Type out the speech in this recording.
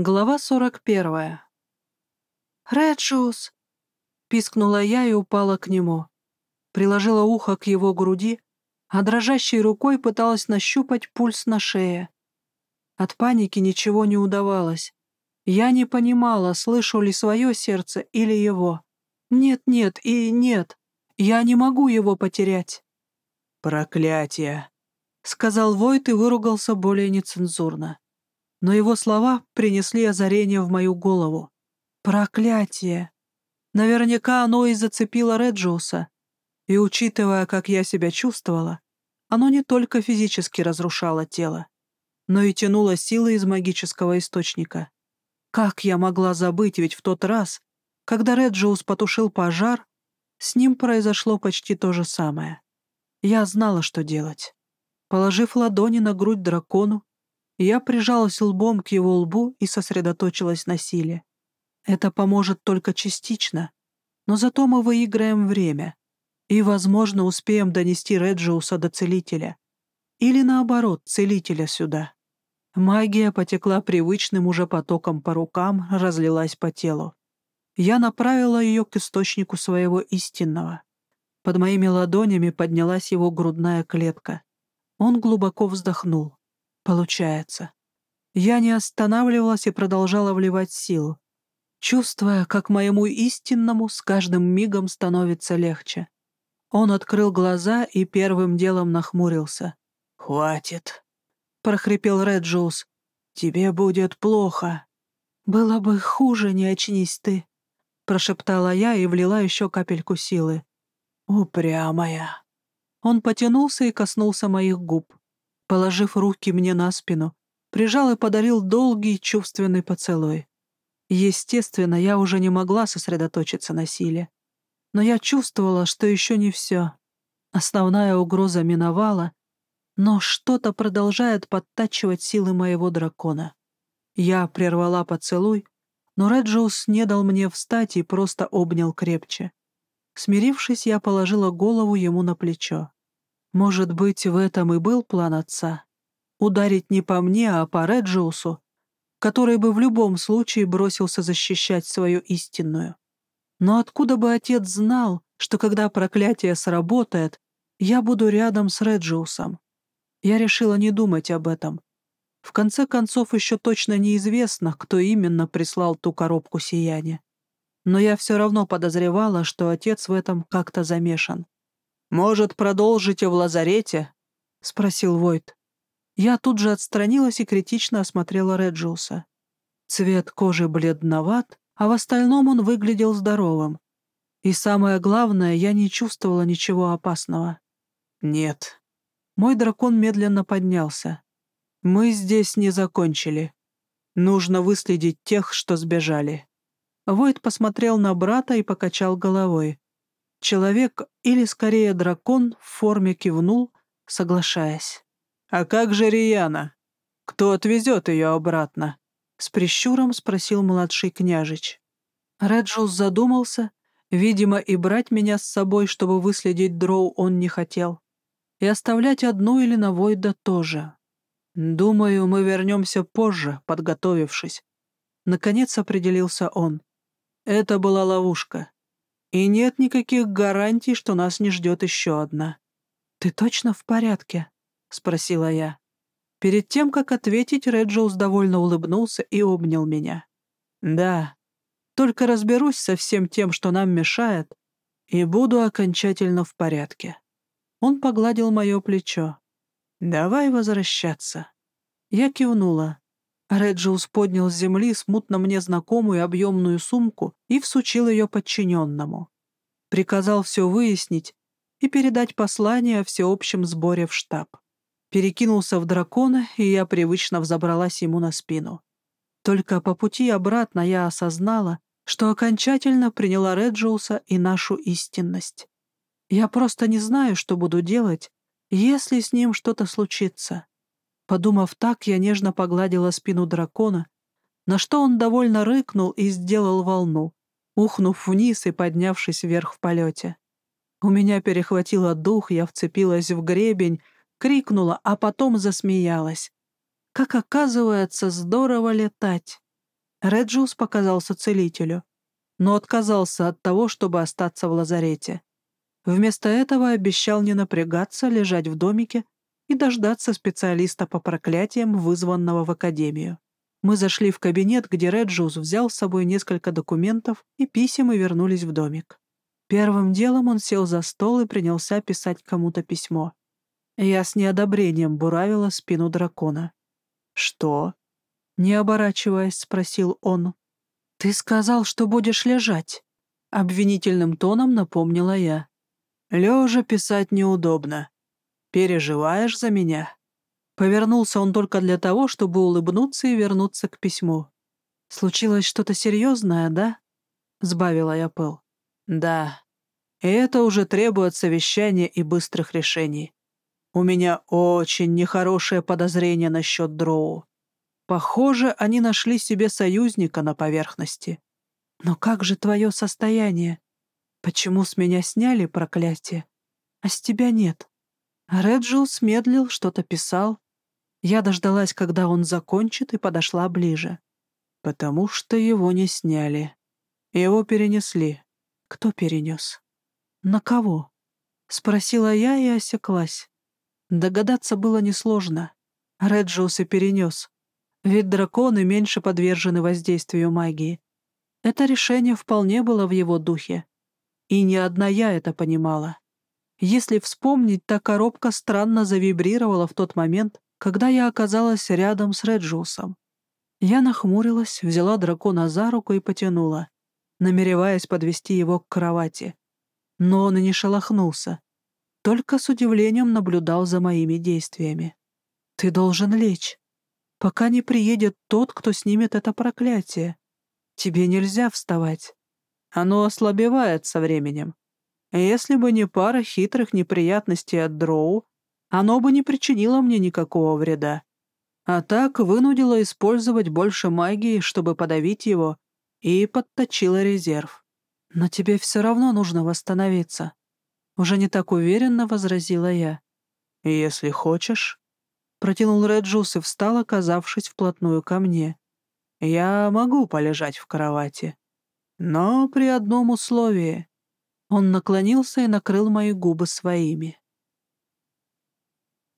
Глава сорок первая. «Реджиус!» — пискнула я и упала к нему. Приложила ухо к его груди, а дрожащей рукой пыталась нащупать пульс на шее. От паники ничего не удавалось. Я не понимала, слышу ли свое сердце или его. Нет-нет и нет. Я не могу его потерять. «Проклятие!» — сказал Войт и выругался более нецензурно но его слова принесли озарение в мою голову. Проклятие! Наверняка оно и зацепило Реджиуса. И, учитывая, как я себя чувствовала, оно не только физически разрушало тело, но и тянуло силы из магического источника. Как я могла забыть, ведь в тот раз, когда Реджиус потушил пожар, с ним произошло почти то же самое. Я знала, что делать. Положив ладони на грудь дракону, я прижалась лбом к его лбу и сосредоточилась на силе. Это поможет только частично, но зато мы выиграем время и, возможно, успеем донести Реджиуса до Целителя. Или, наоборот, Целителя сюда. Магия потекла привычным уже потоком по рукам, разлилась по телу. Я направила ее к источнику своего истинного. Под моими ладонями поднялась его грудная клетка. Он глубоко вздохнул. Получается. Я не останавливалась и продолжала вливать силу, чувствуя, как моему истинному с каждым мигом становится легче. Он открыл глаза и первым делом нахмурился. «Хватит», — прохрипел Реджиус. «Тебе будет плохо». «Было бы хуже, не очнись ты», — прошептала я и влила еще капельку силы. «Упрямая». Он потянулся и коснулся моих губ положив руки мне на спину, прижал и подарил долгий чувственный поцелуй. Естественно, я уже не могла сосредоточиться на силе. Но я чувствовала, что еще не все. Основная угроза миновала, но что-то продолжает подтачивать силы моего дракона. Я прервала поцелуй, но Реджиус не дал мне встать и просто обнял крепче. Смирившись, я положила голову ему на плечо. Может быть, в этом и был план отца? Ударить не по мне, а по Реджиусу, который бы в любом случае бросился защищать свою истинную. Но откуда бы отец знал, что когда проклятие сработает, я буду рядом с Реджиусом? Я решила не думать об этом. В конце концов, еще точно неизвестно, кто именно прислал ту коробку сияния. Но я все равно подозревала, что отец в этом как-то замешан. «Может, продолжите в лазарете?» — спросил Войт. Я тут же отстранилась и критично осмотрела Реджиуса. Цвет кожи бледноват, а в остальном он выглядел здоровым. И самое главное, я не чувствовала ничего опасного. «Нет». Мой дракон медленно поднялся. «Мы здесь не закончили. Нужно выследить тех, что сбежали». Войт посмотрел на брата и покачал головой. Человек, или скорее дракон, в форме кивнул, соглашаясь. «А как же Рияна? Кто отвезет ее обратно?» С прищуром спросил младший княжич. Реджус задумался. Видимо, и брать меня с собой, чтобы выследить дроу, он не хотел. И оставлять одну или на Войда тоже. Думаю, мы вернемся позже, подготовившись. Наконец определился он. Это была ловушка. И нет никаких гарантий, что нас не ждет еще одна. «Ты точно в порядке?» — спросила я. Перед тем, как ответить, Реджоус довольно улыбнулся и обнял меня. «Да, только разберусь со всем тем, что нам мешает, и буду окончательно в порядке». Он погладил мое плечо. «Давай возвращаться». Я кивнула. Реджиус поднял с земли смутно мне знакомую объемную сумку и всучил ее подчиненному. Приказал все выяснить и передать послание о всеобщем сборе в штаб. Перекинулся в дракона, и я привычно взобралась ему на спину. Только по пути обратно я осознала, что окончательно приняла Реджиуса и нашу истинность. Я просто не знаю, что буду делать, если с ним что-то случится. Подумав так, я нежно погладила спину дракона, на что он довольно рыкнул и сделал волну, ухнув вниз и поднявшись вверх в полете. У меня перехватило дух, я вцепилась в гребень, крикнула, а потом засмеялась. Как оказывается, здорово летать. Реджиус показался целителю, но отказался от того, чтобы остаться в лазарете. Вместо этого обещал не напрягаться, лежать в домике и дождаться специалиста по проклятиям, вызванного в академию. Мы зашли в кабинет, где Реджиус взял с собой несколько документов и писем и вернулись в домик. Первым делом он сел за стол и принялся писать кому-то письмо. Я с неодобрением буравила спину дракона. «Что?» Не оборачиваясь, спросил он. «Ты сказал, что будешь лежать», — обвинительным тоном напомнила я. «Лежа писать неудобно. Переживаешь за меня?» Повернулся он только для того, чтобы улыбнуться и вернуться к письму. «Случилось что-то серьезное, да?» — сбавила я пыл. «Да. И это уже требует совещания и быстрых решений. У меня очень нехорошее подозрение насчет Дроу. Похоже, они нашли себе союзника на поверхности. Но как же твое состояние? Почему с меня сняли проклятие, а с тебя нет? Реджиус медлил, что-то писал. Я дождалась, когда он закончит, и подошла ближе. Потому что его не сняли. Его перенесли. Кто перенес? На кого? Спросила я и осеклась. Догадаться было несложно. Реджиус и перенес. Ведь драконы меньше подвержены воздействию магии. Это решение вполне было в его духе. И не одна я это понимала. Если вспомнить, та коробка странно завибрировала в тот момент, когда я оказалась рядом с Реджиусом. Я нахмурилась, взяла дракона за руку и потянула, намереваясь подвести его к кровати. Но он и не шелохнулся, только с удивлением наблюдал за моими действиями. «Ты должен лечь», пока не приедет тот, кто снимет это проклятие. Тебе нельзя вставать. Оно ослабевает со временем. Если бы не пара хитрых неприятностей от дроу, оно бы не причинило мне никакого вреда. А так вынудило использовать больше магии, чтобы подавить его, и подточило резерв. Но тебе все равно нужно восстановиться. Уже не так уверенно возразила я. Если хочешь, Протянул Реджус и встал, оказавшись вплотную ко мне. «Я могу полежать в кровати. Но при одном условии». Он наклонился и накрыл мои губы своими.